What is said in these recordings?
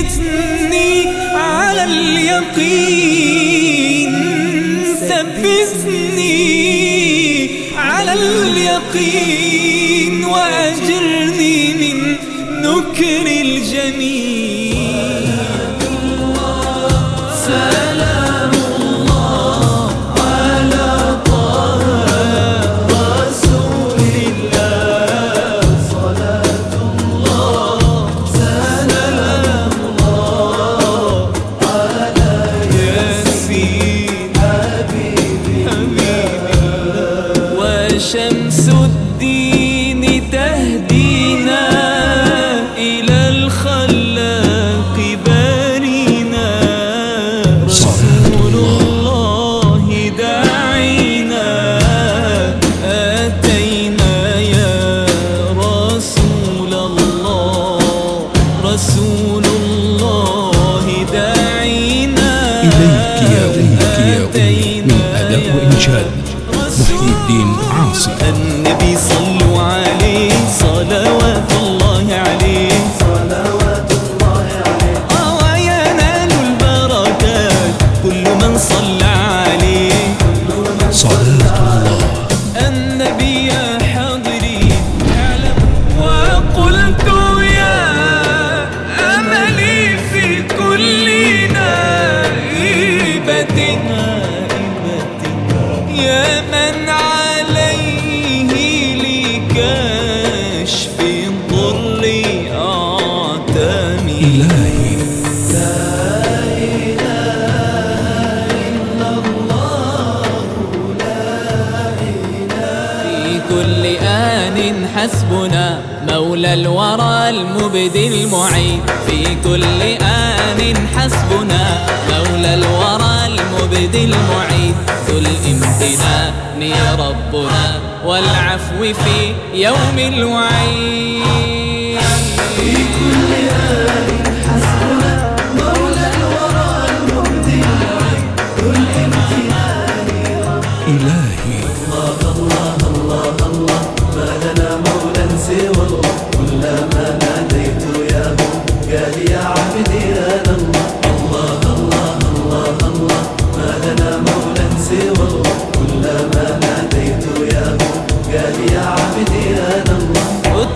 ثبتني على اليقين. ثبتني على اليقين وأجرني من نكر الجميل إليك يا إليك يا أتينا من أداء وإنشاد. محيي الدين عاصي. النبي صلوا عليه. صلوات الله عليه. صلوات الله عليه وينال البركات. كل من صلى عليه. صلاة الله. النبي يا كل آن حسبنا مولى الورى المبدي المعين في كل آن حسبنا مولى الورى المبدي المعين ذو الامتنان يا ربنا والعفو في يوم الوعيد في كل آن إلهي ما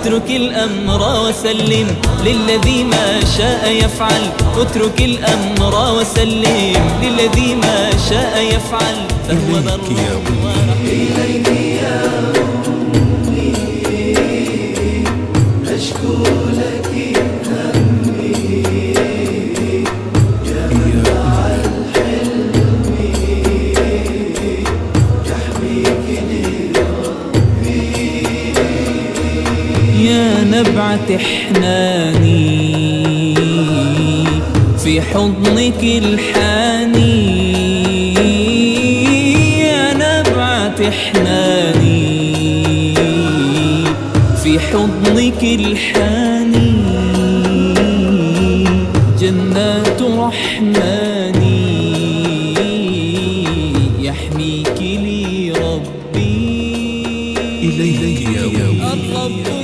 اترك الأمر وسلم للذي ما شاء يفعل. اترك الأمر وسلم للذي ما شاء يفعل. فهو بر يا أمي أشكو لك يا نبعة حناني في حضنك الحاني. يا نبعة حناني في حضنك الحاني. جنات رحماني يحميك لي ربي إليك يا الرب